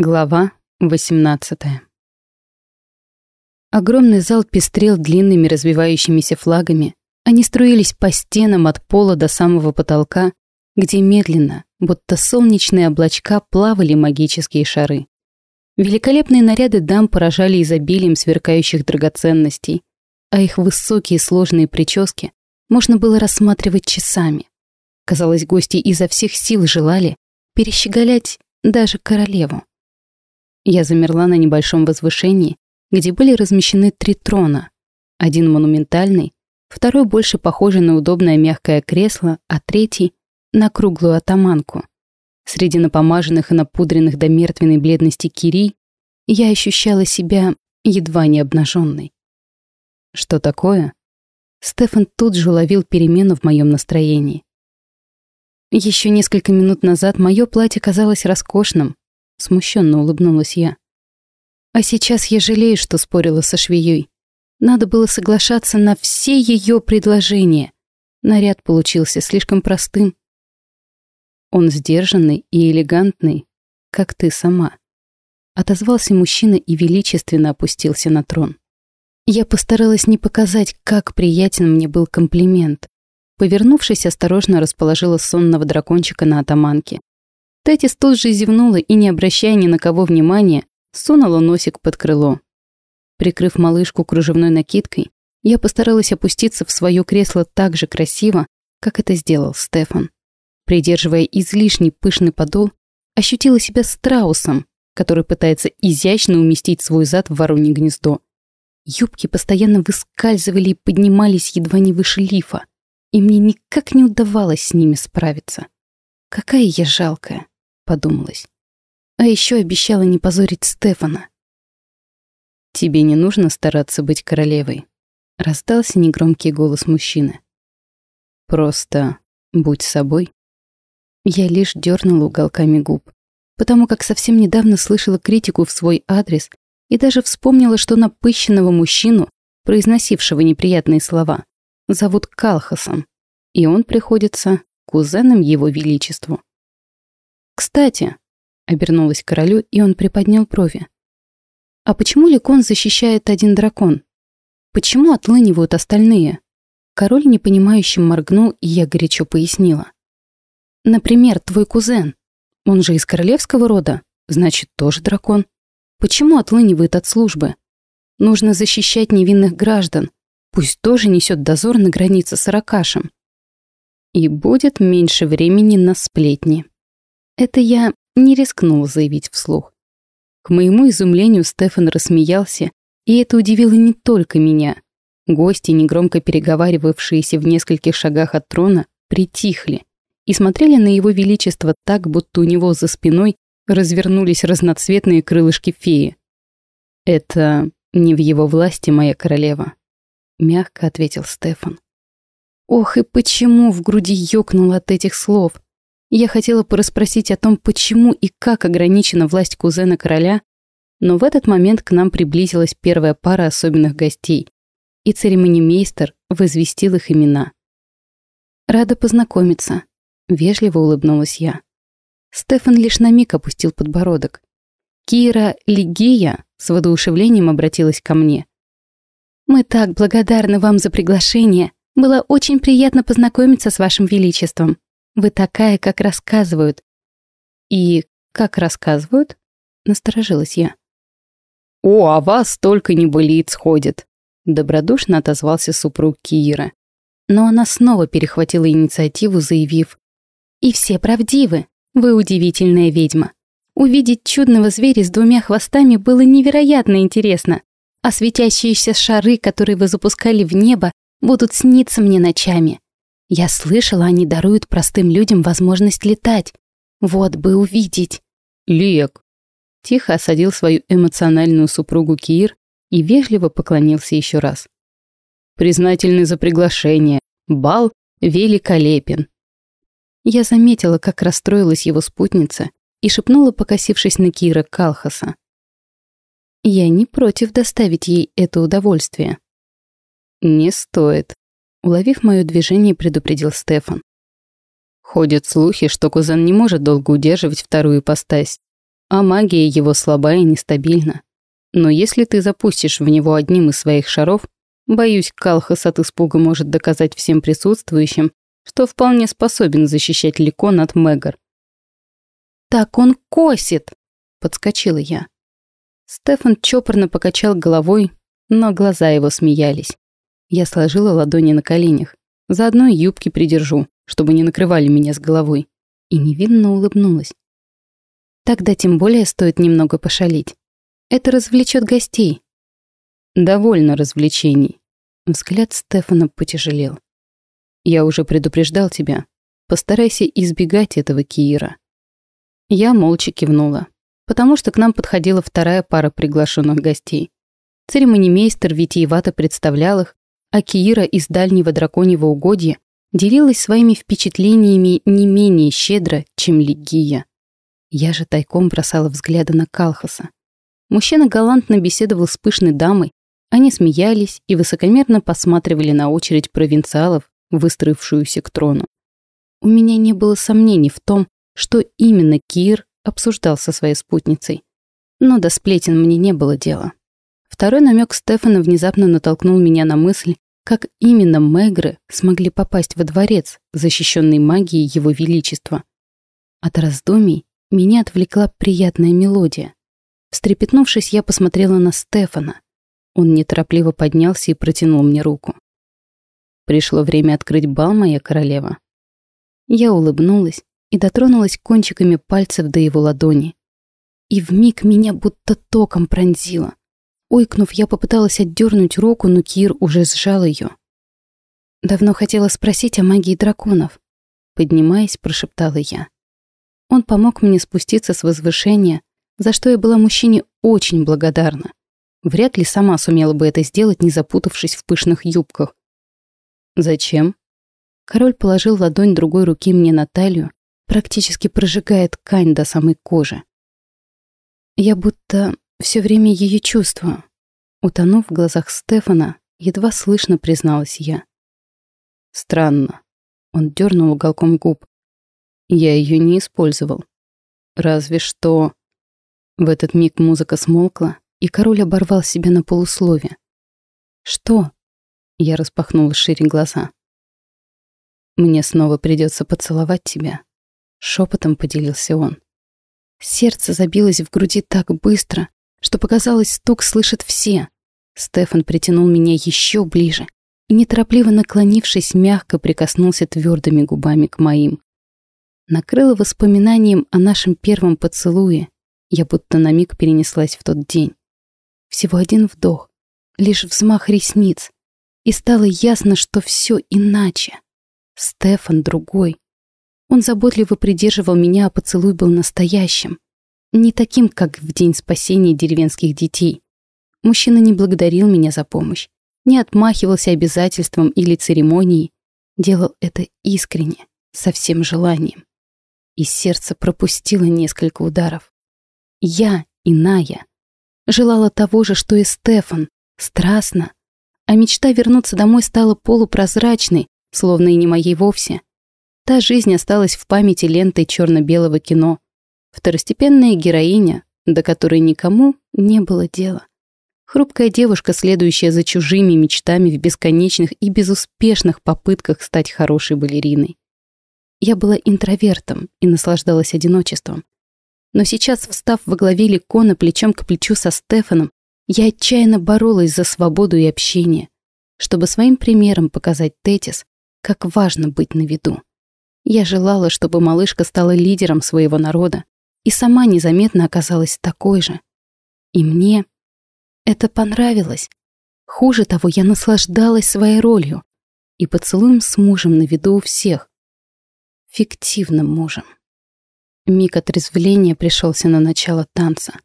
Глава 18 Огромный зал пестрел длинными развивающимися флагами. Они струились по стенам от пола до самого потолка, где медленно, будто солнечные облачка, плавали магические шары. Великолепные наряды дам поражали изобилием сверкающих драгоценностей, а их высокие сложные прически можно было рассматривать часами. Казалось, гости изо всех сил желали перещеголять даже королеву. Я замерла на небольшом возвышении, где были размещены три трона. Один монументальный, второй больше похожий на удобное мягкое кресло, а третий — на круглую атаманку. Среди напомаженных и напудренных до мертвенной бледности кирий я ощущала себя едва не обнаженной. Что такое? Стефан тут же уловил перемену в моем настроении. Еще несколько минут назад мое платье казалось роскошным, Смущенно улыбнулась я. А сейчас я жалею, что спорила со швеей. Надо было соглашаться на все ее предложения. Наряд получился слишком простым. Он сдержанный и элегантный, как ты сама. Отозвался мужчина и величественно опустился на трон. Я постаралась не показать, как приятен мне был комплимент. Повернувшись, осторожно расположила сонного дракончика на атаманке. Тетис тут же зевнула и, не обращая ни на кого внимания, сунула носик под крыло. Прикрыв малышку кружевной накидкой, я постаралась опуститься в свое кресло так же красиво, как это сделал Стефан. Придерживая излишний пышный подол, ощутила себя страусом, который пытается изящно уместить свой зад в воронье гнездо. Юбки постоянно выскальзывали и поднимались едва не выше лифа, и мне никак не удавалось с ними справиться. Какая я жалкая подумалось. А еще обещала не позорить Стефана. «Тебе не нужно стараться быть королевой», — раздался негромкий голос мужчины. «Просто будь собой». Я лишь дернула уголками губ, потому как совсем недавно слышала критику в свой адрес и даже вспомнила, что напыщенного мужчину, произносившего неприятные слова, зовут Калхасом, и он приходится кузеном его величеству. «Кстати», — обернулась к королю, и он приподнял брови. «А почему Ликон защищает один дракон? Почему отлынивают остальные?» Король непонимающе моргнул, и я горячо пояснила. «Например, твой кузен. Он же из королевского рода, значит, тоже дракон. Почему отлынивает от службы? Нужно защищать невинных граждан. Пусть тоже несет дозор на границе с Аракашем. И будет меньше времени на сплетни. Это я не рискнула заявить вслух. К моему изумлению Стефан рассмеялся, и это удивило не только меня. Гости, негромко переговаривавшиеся в нескольких шагах от трона, притихли и смотрели на его величество так, будто у него за спиной развернулись разноцветные крылышки феи. «Это не в его власти, моя королева», — мягко ответил Стефан. Ох, и почему в груди ёкнуло от этих слов? Я хотела порасспросить о том, почему и как ограничена власть кузена короля, но в этот момент к нам приблизилась первая пара особенных гостей, и церемонимейстер возвестил их имена. «Рада познакомиться», — вежливо улыбнулась я. Стефан лишь на миг опустил подбородок. Кира Лигея с воодушевлением обратилась ко мне. «Мы так благодарны вам за приглашение. Было очень приятно познакомиться с вашим величеством». Вы такая, как рассказывают». «И как рассказывают?» — насторожилась я. «О, а вас только небылиц ходит», — добродушно отозвался супруг Киира. Но она снова перехватила инициативу, заявив, «И все правдивы. Вы удивительная ведьма. Увидеть чудного зверя с двумя хвостами было невероятно интересно, а светящиеся шары, которые вы запускали в небо, будут сниться мне ночами. Я слышала, они даруют простым людям возможность летать. Вот бы увидеть. Лек. Тихо осадил свою эмоциональную супругу Кир и вежливо поклонился еще раз. Признательный за приглашение. Бал великолепен. Я заметила, как расстроилась его спутница и шепнула, покосившись на Кира Калхаса. Я не против доставить ей это удовольствие. Не стоит, Уловив мое движение, предупредил Стефан. Ходят слухи, что кузен не может долго удерживать вторую ипостась. а магия его слаба и нестабильна. Но если ты запустишь в него одним из своих шаров, боюсь, Калхас от испуга может доказать всем присутствующим, что вполне способен защищать Ликон от Мегар. «Так он косит!» — подскочила я. Стефан чопорно покачал головой, но глаза его смеялись. Я сложила ладони на коленях. Заодно и юбки придержу, чтобы не накрывали меня с головой. И невинно улыбнулась. Тогда тем более стоит немного пошалить. Это развлечет гостей. Довольно развлечений. Взгляд Стефана потяжелел. Я уже предупреждал тебя. Постарайся избегать этого Киира. Я молча кивнула, потому что к нам подходила вторая пара приглашенных гостей. Церемонимейстер витиевато представлял их, а Киира из дальнего драконьего угодья делилась своими впечатлениями не менее щедро, чем Лигия. Я же тайком бросала взгляды на Калхаса. Мужчина галантно беседовал с пышной дамой, они смеялись и высокомерно посматривали на очередь провинциалов, выстроившуюся к трону. У меня не было сомнений в том, что именно Кир обсуждал со своей спутницей. Но до сплетен мне не было дела. Второй намек Стефана внезапно натолкнул меня на мысль, как именно Мегры смогли попасть во дворец, защищенный магией Его Величества. От раздумий меня отвлекла приятная мелодия. Встрепетнувшись, я посмотрела на Стефана. Он неторопливо поднялся и протянул мне руку. «Пришло время открыть бал, моя королева». Я улыбнулась и дотронулась кончиками пальцев до его ладони. И вмиг меня будто током пронзило. Ойкнув, я попыталась отдернуть руку, но Кир уже сжал ее. «Давно хотела спросить о магии драконов», — поднимаясь, прошептала я. Он помог мне спуститься с возвышения, за что я была мужчине очень благодарна. Вряд ли сама сумела бы это сделать, не запутавшись в пышных юбках. «Зачем?» Король положил ладонь другой руки мне на талию, практически прожигая ткань до самой кожи. Я будто все время ее чувствую. Утонув в глазах Стефана, едва слышно призналась я. Странно. Он дернул уголком губ. Я ее не использовал. Разве что... В этот миг музыка смолкла, и король оборвал себя на полуслове. «Что?» Я распахнула шире глаза. «Мне снова придется поцеловать тебя», — шепотом поделился он. Сердце забилось в груди так быстро, что показалось, стук слышат все. Стефан притянул меня еще ближе и, неторопливо наклонившись, мягко прикоснулся твердыми губами к моим. Накрыло воспоминанием о нашем первом поцелуе. Я будто на миг перенеслась в тот день. Всего один вдох, лишь взмах ресниц, и стало ясно, что все иначе. Стефан другой. Он заботливо придерживал меня, а поцелуй был настоящим. Не таким, как в день спасения деревенских детей. Мужчина не благодарил меня за помощь, не отмахивался обязательством или церемонией, делал это искренне, со всем желанием. И сердце пропустило несколько ударов. Я, иная, желала того же, что и Стефан, страстно, а мечта вернуться домой стала полупрозрачной, словно и не моей вовсе. Та жизнь осталась в памяти лентой черно-белого кино — Второстепенная героиня, до которой никому не было дела. Хрупкая девушка, следующая за чужими мечтами в бесконечных и безуспешных попытках стать хорошей балериной. Я была интровертом и наслаждалась одиночеством. Но сейчас, встав во главе Ликона плечом к плечу со Стефаном, я отчаянно боролась за свободу и общение, чтобы своим примером показать Тетис, как важно быть на виду. Я желала, чтобы малышка стала лидером своего народа, и сама незаметно оказалась такой же. И мне это понравилось. Хуже того, я наслаждалась своей ролью и поцелуем с мужем на виду у всех. Фиктивным мужем. Миг отрезвления пришелся на начало танца.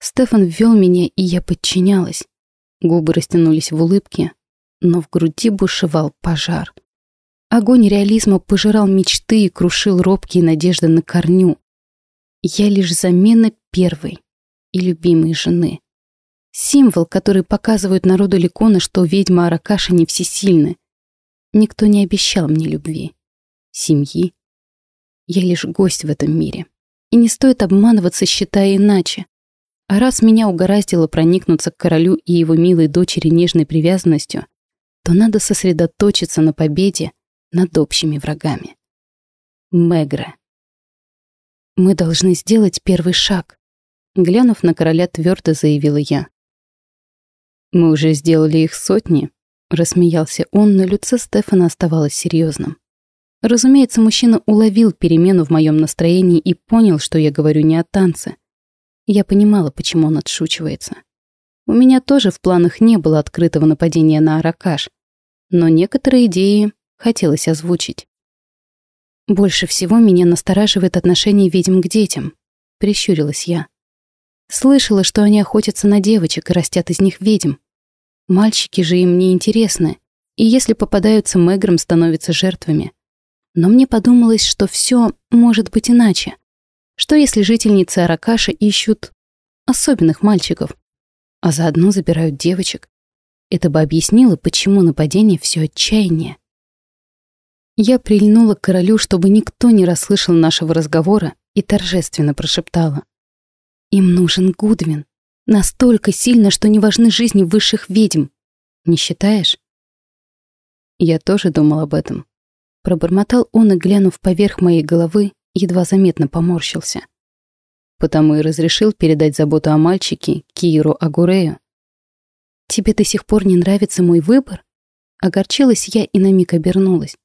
Стефан ввел меня, и я подчинялась. Губы растянулись в улыбке, но в груди бушевал пожар. Огонь реализма пожирал мечты и крушил робкие надежды на корню. Я лишь замена первой и любимой жены. Символ, который показывает народу Ликона, что ведьма Аракаша не всесильны. Никто не обещал мне любви, семьи. Я лишь гость в этом мире, И не стоит обманываться, считая иначе. А раз меня угораздило проникнуться к королю и его милой дочери нежной привязанностью, то надо сосредоточиться на победе над общими врагами. Мегра. «Мы должны сделать первый шаг», — глянув на короля, твердо заявила я. «Мы уже сделали их сотни», — рассмеялся он, но лицо Стефана оставалось серьезным. Разумеется, мужчина уловил перемену в моем настроении и понял, что я говорю не о танце. Я понимала, почему он отшучивается. У меня тоже в планах не было открытого нападения на Аракаш, но некоторые идеи хотелось озвучить. «Больше всего меня настораживает отношение ведьм к детям», — прищурилась я. Слышала, что они охотятся на девочек и растят из них ведьм. Мальчики же им не интересны, и если попадаются мэграм, становятся жертвами. Но мне подумалось, что все может быть иначе. Что если жительницы Аракаша ищут особенных мальчиков, а заодно забирают девочек? Это бы объяснило, почему нападение все отчаяние. Я прильнула к королю, чтобы никто не расслышал нашего разговора, и торжественно прошептала. «Им нужен Гудвин. Настолько сильно, что не важны жизни высших ведьм. Не считаешь?» Я тоже думал об этом. Пробормотал он и, глянув поверх моей головы, едва заметно поморщился. Потому и разрешил передать заботу о мальчике Киеру Агурею. «Тебе до сих пор не нравится мой выбор?» Огорчилась я и на миг обернулась.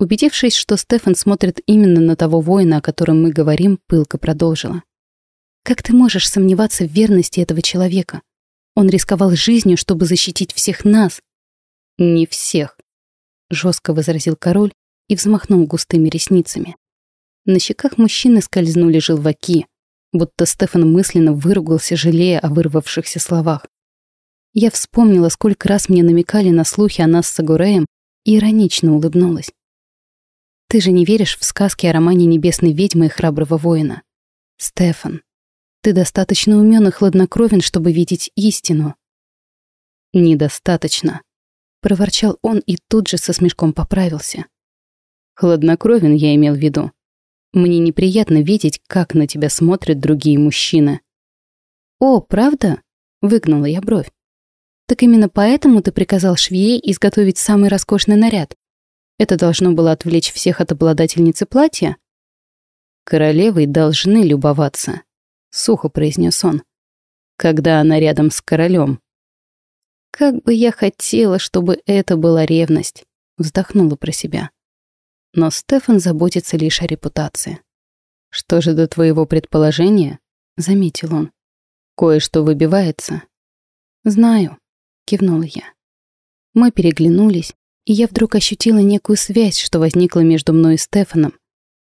Убедившись, что Стефан смотрит именно на того воина, о котором мы говорим, пылко продолжила. «Как ты можешь сомневаться в верности этого человека? Он рисковал жизнью, чтобы защитить всех нас». «Не всех», — жестко возразил король и взмахнул густыми ресницами. На щеках мужчины скользнули желваки, будто Стефан мысленно выругался, жалея о вырвавшихся словах. Я вспомнила, сколько раз мне намекали на слухи о нас с Агуреем, и иронично улыбнулась. «Ты же не веришь в сказки о романе небесной ведьмы и храброго воина? Стефан, ты достаточно умен и хладнокровен, чтобы видеть истину». «Недостаточно», — проворчал он и тут же со смешком поправился. «Хладнокровен я имел в виду. Мне неприятно видеть, как на тебя смотрят другие мужчины». «О, правда?» — выгнула я бровь. «Так именно поэтому ты приказал швее изготовить самый роскошный наряд? Это должно было отвлечь всех от обладательницы платья?» «Королевой должны любоваться», — сухо произнес он, «когда она рядом с королем». «Как бы я хотела, чтобы это была ревность», — вздохнула про себя. Но Стефан заботится лишь о репутации. «Что же до твоего предположения?» — заметил он. «Кое-что выбивается». «Знаю», — кивнула я. Мы переглянулись, и я вдруг ощутила некую связь, что возникла между мной и Стефаном.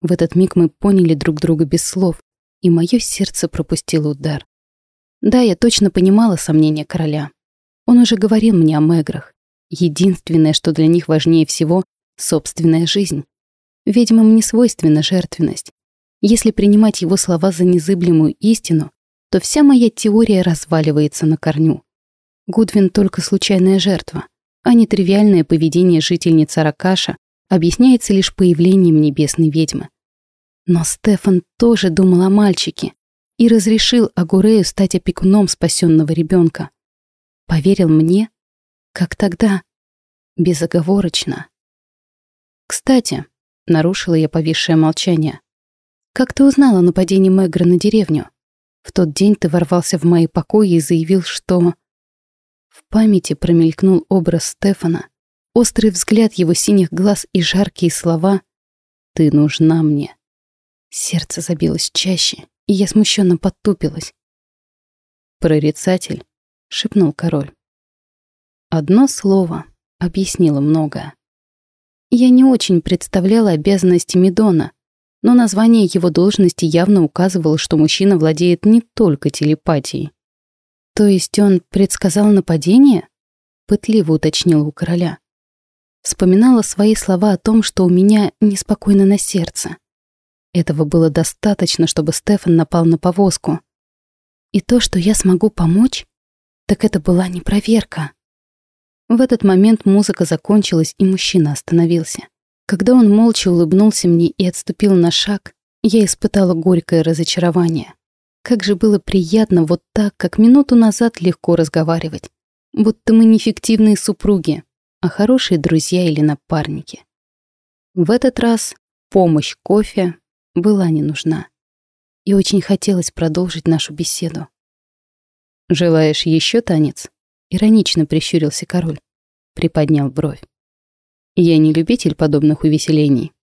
В этот миг мы поняли друг друга без слов, и мое сердце пропустило удар. Да, я точно понимала сомнения короля. Он уже говорил мне о меграх. Единственное, что для них важнее всего, собственная жизнь. Ведьмам не свойственна жертвенность. Если принимать его слова за незыблемую истину, то вся моя теория разваливается на корню. Гудвин только случайная жертва, а не тривиальное поведение жительницы Аракаша объясняется лишь появлением небесной ведьмы. Но Стефан тоже думал о мальчике и разрешил Агурею стать опекуном спасенного ребенка. Поверил мне, как тогда, безоговорочно. «Кстати», — нарушила я повисшее молчание, «как ты узнала о нападении Мэгра на деревню? В тот день ты ворвался в мои покои и заявил, что...» В памяти промелькнул образ Стефана, острый взгляд его синих глаз и жаркие слова «Ты нужна мне». Сердце забилось чаще, и я смущенно подтупилась. «Прорицатель», — шепнул король. Одно слово объяснило многое. Я не очень представляла обязанности Медона, но название его должности явно указывало, что мужчина владеет не только телепатией. То есть он предсказал нападение? Пытливо уточнил у короля. Вспоминала свои слова о том, что у меня неспокойно на сердце. Этого было достаточно, чтобы Стефан напал на повозку. И то, что я смогу помочь, так это была не проверка. В этот момент музыка закончилась, и мужчина остановился. Когда он молча улыбнулся мне и отступил на шаг, я испытала горькое разочарование. Как же было приятно вот так, как минуту назад легко разговаривать. Будто мы не фиктивные супруги, а хорошие друзья или напарники. В этот раз помощь кофе была не нужна. И очень хотелось продолжить нашу беседу. «Желаешь еще танец?» — иронично прищурился король. Приподнял бровь. «Я не любитель подобных увеселений,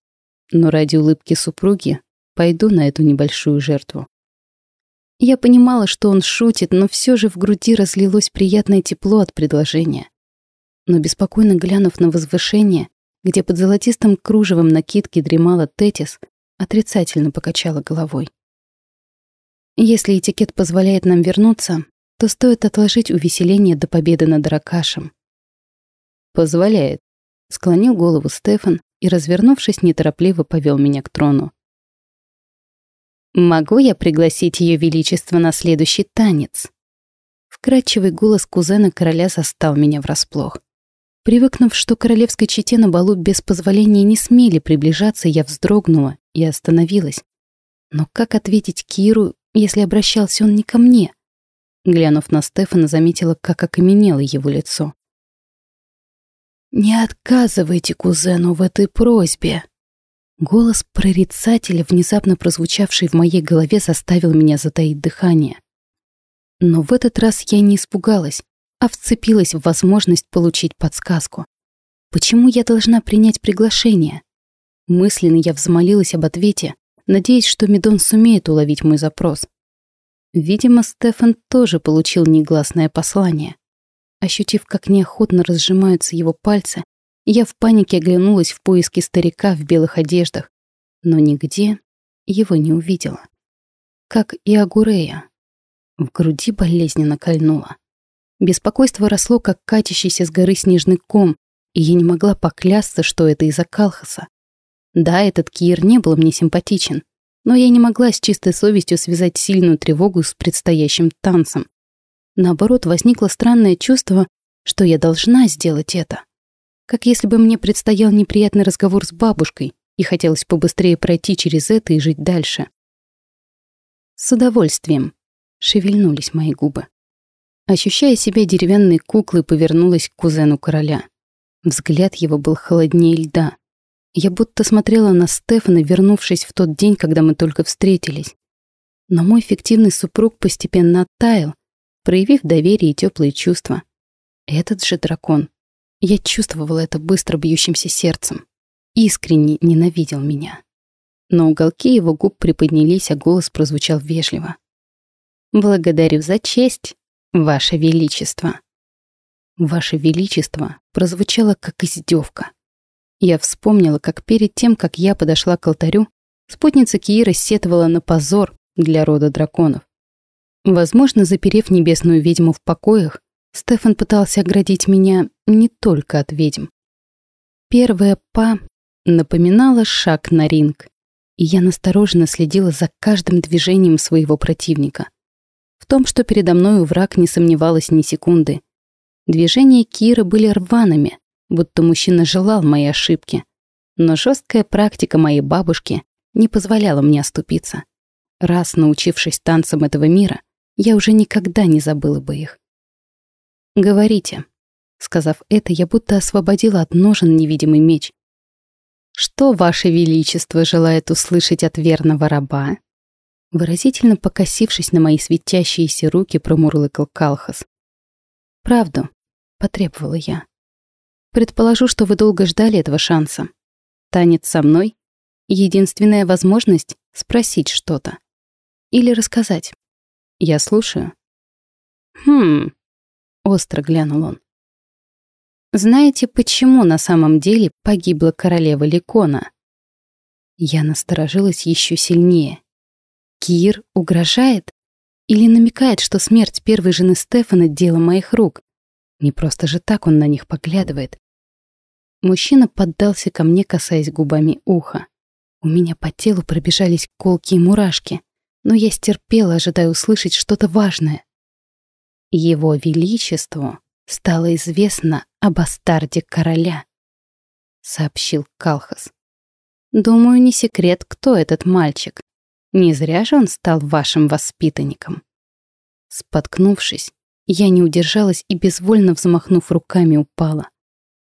но ради улыбки супруги пойду на эту небольшую жертву». Я понимала, что он шутит, но все же в груди разлилось приятное тепло от предложения. Но беспокойно глянув на возвышение, где под золотистым кружевом накидки дремала Тетис, отрицательно покачала головой. Если этикет позволяет нам вернуться, то стоит отложить увеселение до победы над Ракашем. «Позволяет», — склонил голову Стефан и, развернувшись, неторопливо повел меня к трону. «Могу я пригласить Ее Величество на следующий танец?» Вкрадчивый голос кузена короля застал меня врасплох. Привыкнув, что королевской чете на балу без позволения не смели приближаться, я вздрогнула и остановилась. Но как ответить Киру, если обращался он не ко мне? Глянув на Стефана, заметила, как окаменело его лицо. «Не отказывайте кузену в этой просьбе!» Голос прорицателя, внезапно прозвучавший в моей голове, заставил меня затаить дыхание. Но в этот раз я не испугалась, а вцепилась в возможность получить подсказку. Почему я должна принять приглашение? Мысленно я взмолилась об ответе, надеясь, что Медон сумеет уловить мой запрос. Видимо, Стефан тоже получил негласное послание. Ощутив, как неохотно разжимаются его пальцы, я в панике оглянулась в поиске старика в белых одеждах, но нигде его не увидела. Как и Агурея. В груди болезненно кольнуло. Беспокойство росло, как катящийся с горы снежный ком, и я не могла поклясться, что это из-за Калхаса. Да, этот Кир не был мне симпатичен, но я не могла с чистой совестью связать сильную тревогу с предстоящим танцем. Наоборот, возникло странное чувство, что я должна сделать это как если бы мне предстоял неприятный разговор с бабушкой и хотелось побыстрее пройти через это и жить дальше. С удовольствием шевельнулись мои губы. Ощущая себя деревянной куклой, повернулась к кузену короля. Взгляд его был холоднее льда. Я будто смотрела на Стефана, вернувшись в тот день, когда мы только встретились. Но мой фиктивный супруг постепенно оттаял, проявив доверие и теплые чувства. Этот же дракон я чувствовала это быстро бьющимся сердцем. Искренне ненавидел меня. Но уголки его губ приподнялись, а голос прозвучал вежливо. «Благодарю за честь, Ваше Величество». «Ваше Величество» прозвучало как издевка. Я вспомнила, как перед тем, как я подошла к алтарю, спутница Киира сетовала на позор для рода драконов. Возможно, заперев небесную ведьму в покоях, Стефан пытался оградить меня не только от ведьм. Первая па напоминала шаг на ринг, и я настороженно следила за каждым движением своего противника. В том, что передо мной враг не сомневалась ни секунды. Движения Кира были рваными, будто мужчина желал моей ошибки. Но жесткая практика моей бабушки не позволяла мне оступиться. Раз научившись танцам этого мира, я уже никогда не забыла бы их. «Говорите». Сказав это, я будто освободила от ножен невидимый меч. «Что, Ваше Величество, желает услышать от верного раба?» Выразительно покосившись на мои светящиеся руки, промурлыкал Калхас. «Правду», — потребовала я. «Предположу, что вы долго ждали этого шанса. Танец со мной — единственная возможность спросить что-то. Или рассказать. Я слушаю». «Хм», Остро глянул он. «Знаете, почему на самом деле погибла королева Ликона?» Я насторожилась еще сильнее. Кир угрожает? Или намекает, что смерть первой жены Стефана — дело моих рук? Не просто же так он на них поглядывает. Мужчина поддался ко мне, касаясь губами уха. У меня по телу пробежались колки и мурашки, но я стерпела, ожидая услышать что-то важное. Его Величеству стало известно о бастарде короля, сообщил Калхас. Думаю, не секрет, кто этот мальчик, Не зря же он стал вашим воспитанником. Споткнувшись, я не удержалась и, безвольно взмахнув руками, упала.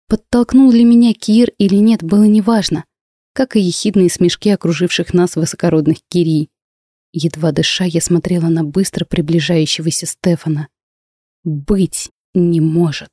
Подтолкнул ли меня Кир или нет, было неважно, как и ехидные смешки окруживших нас высокородных кирий. Едва дыша, я смотрела на быстро приближающегося Стефана. «Быть не может».